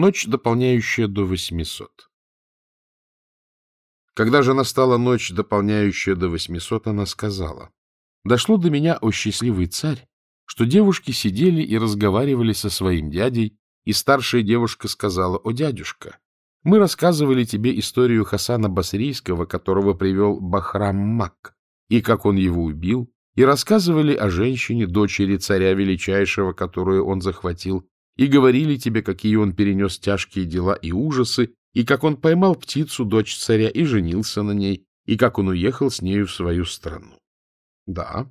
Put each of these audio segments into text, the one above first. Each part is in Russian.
Ночь, дополняющая до 800. Когда же настала ночь, дополняющая до 800, она сказала, «Дошло до меня, о счастливый царь, что девушки сидели и разговаривали со своим дядей, и старшая девушка сказала, «О, дядюшка, мы рассказывали тебе историю Хасана Басрийского, которого привел Бахрам Мак, и как он его убил, и рассказывали о женщине, дочери царя величайшего, которую он захватил, и говорили тебе, какие он перенес тяжкие дела и ужасы, и как он поймал птицу, дочь царя, и женился на ней, и как он уехал с нею в свою страну. — Да,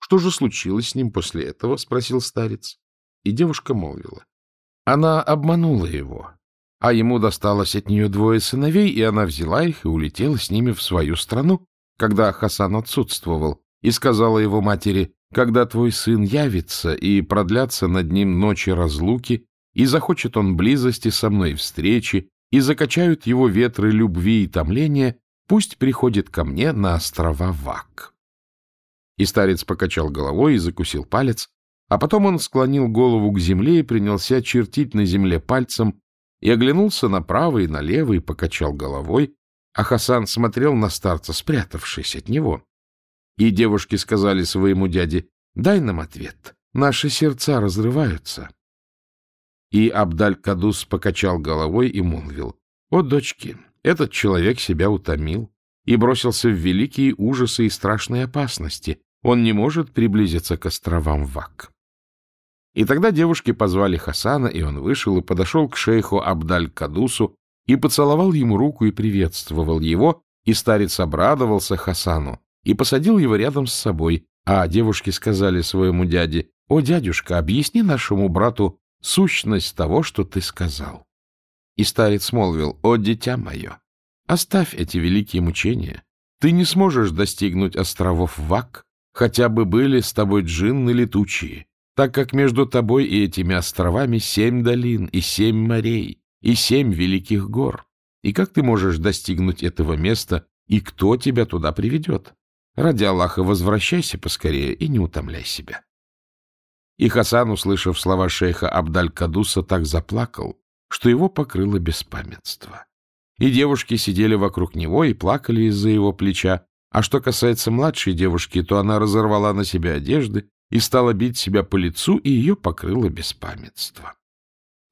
что же случилось с ним после этого? — спросил старец. И девушка молвила. Она обманула его, а ему досталось от нее двое сыновей, и она взяла их и улетела с ними в свою страну, когда Хасан отсутствовал, и сказала его матери, «Когда твой сын явится, и продлятся над ним ночи разлуки, и захочет он близости со мной встречи, и закачают его ветры любви и томления, пусть приходит ко мне на острова Вак». И старец покачал головой и закусил палец, а потом он склонил голову к земле и принялся чертить на земле пальцем, и оглянулся направо и налево и покачал головой, а Хасан смотрел на старца, спрятавшись от него. И девушки сказали своему дяде, «Дай нам ответ, наши сердца разрываются». И Абдаль-Кадус покачал головой и молвил, «О, дочки, этот человек себя утомил и бросился в великие ужасы и страшные опасности, он не может приблизиться к островам Вак. И тогда девушки позвали Хасана, и он вышел и подошел к шейху Абдаль-Кадусу и поцеловал ему руку и приветствовал его, и старец обрадовался Хасану и посадил его рядом с собой, а девушки сказали своему дяде, «О, дядюшка, объясни нашему брату сущность того, что ты сказал». И старец молвил, «О, дитя мое, оставь эти великие мучения. Ты не сможешь достигнуть островов Вак, хотя бы были с тобой джинны летучие, так как между тобой и этими островами семь долин и семь морей и семь великих гор. И как ты можешь достигнуть этого места, и кто тебя туда приведет? Ради Аллаха возвращайся поскорее и не утомляй себя. И Хасан, услышав слова шейха Абдаль-Кадуса, так заплакал, что его покрыло беспамятство. И девушки сидели вокруг него и плакали из-за его плеча, а что касается младшей девушки, то она разорвала на себе одежды и стала бить себя по лицу, и ее покрыло беспамятство.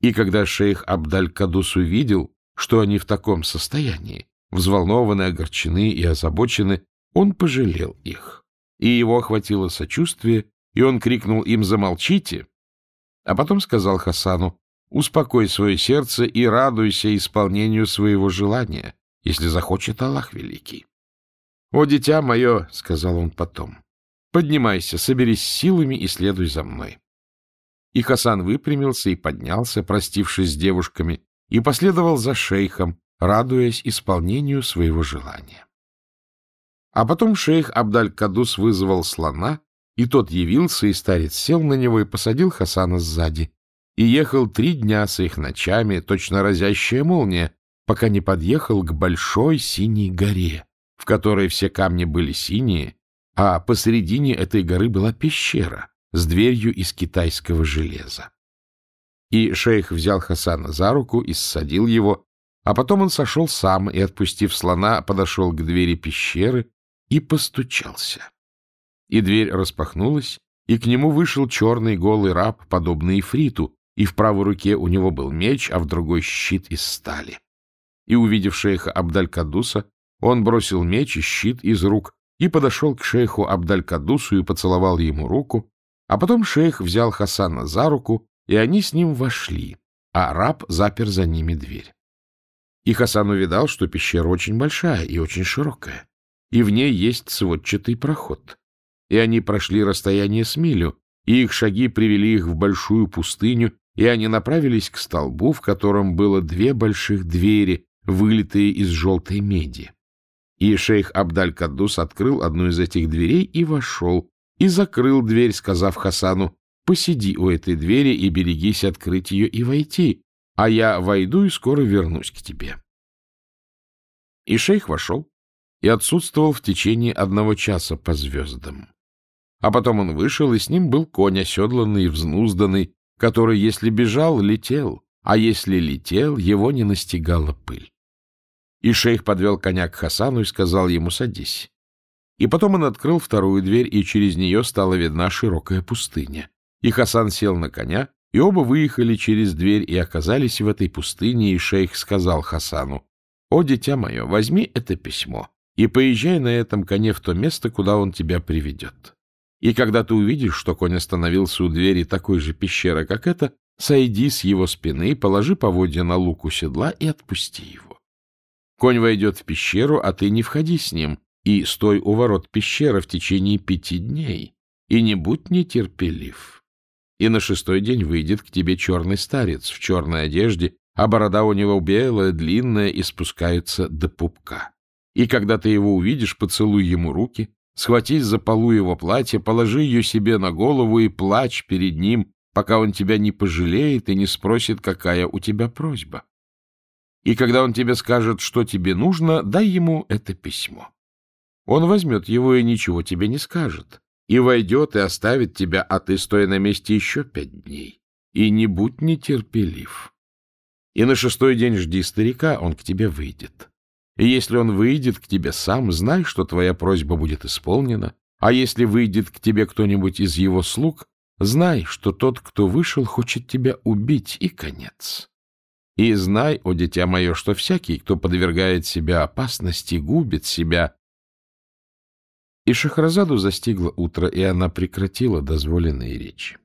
И когда шейх Абдаль-Кадус увидел, что они в таком состоянии, взволнованы, огорчены и озабочены, он пожалел их. И его охватило сочувствие, и он крикнул им «Замолчите!», а потом сказал Хасану «Успокой свое сердце и радуйся исполнению своего желания, если захочет Аллах Великий». «О, дитя мое!» — сказал он потом. Поднимайся, соберись силами и следуй за мной. И Хасан выпрямился и поднялся, простившись с девушками, и последовал за шейхом, радуясь исполнению своего желания. А потом шейх Абдаль-Кадус вызвал слона, и тот явился, и старец сел на него и посадил Хасана сзади, и ехал три дня с их ночами, точно разящая молния, пока не подъехал к большой синей горе, в которой все камни были синие, а посередине этой горы была пещера с дверью из китайского железа. И шейх взял Хасана за руку и ссадил его, а потом он сошел сам и, отпустив слона, подошел к двери пещеры и постучался. И дверь распахнулась, и к нему вышел черный голый раб, подобный Ифриту, и в правой руке у него был меч, а в другой щит из стали. И, увидев шейха Абдаль-Кадуса, он бросил меч и щит из рук и подошел к шейху Абдаль-Кадусу и поцеловал ему руку, а потом шейх взял Хасана за руку, и они с ним вошли, а раб запер за ними дверь. И Хасан увидал, что пещера очень большая и очень широкая, и в ней есть сводчатый проход. И они прошли расстояние с милю, и их шаги привели их в большую пустыню, и они направились к столбу, в котором было две больших двери, вылитые из желтой меди. И шейх Абдаль-Каддус открыл одну из этих дверей и вошел, и закрыл дверь, сказав Хасану, «Посиди у этой двери и берегись открыть ее и войти, а я войду и скоро вернусь к тебе». И шейх вошел и отсутствовал в течение одного часа по звездам. А потом он вышел, и с ним был конь, оседланный и взнузданный, который, если бежал, летел, а если летел, его не настигала пыль. И шейх подвел коня к Хасану и сказал ему «садись». И потом он открыл вторую дверь, и через нее стала видна широкая пустыня. И Хасан сел на коня, и оба выехали через дверь и оказались в этой пустыне, и шейх сказал Хасану, «О, дитя мое, возьми это письмо и поезжай на этом коне в то место, куда он тебя приведет. И когда ты увидишь, что конь остановился у двери такой же пещеры, как эта, сойди с его спины, положи поводья на луку седла и отпусти его. Конь войдет в пещеру, а ты не входи с ним, и стой у ворот пещеры в течение пяти дней, и не будь нетерпелив и на шестой день выйдет к тебе черный старец в черной одежде, а борода у него белая, длинная и спускается до пупка. И когда ты его увидишь, поцелуй ему руки, схватись за полу его платья, положи ее себе на голову и плачь перед ним, пока он тебя не пожалеет и не спросит, какая у тебя просьба. И когда он тебе скажет, что тебе нужно, дай ему это письмо. Он возьмет его и ничего тебе не скажет, и войдет и оставит тебя, а ты стой на месте еще пять дней. И не будь нетерпелив. И на шестой день жди старика, он к тебе выйдет. И если он выйдет к тебе сам, знай, что твоя просьба будет исполнена, а если выйдет к тебе кто-нибудь из его слуг, знай, что тот, кто вышел, хочет тебя убить, и конец. И знай, о дитя мое, что всякий, кто подвергает себя опасности, губит себя, и Шахразаду застигло утро, и она прекратила дозволенные речи.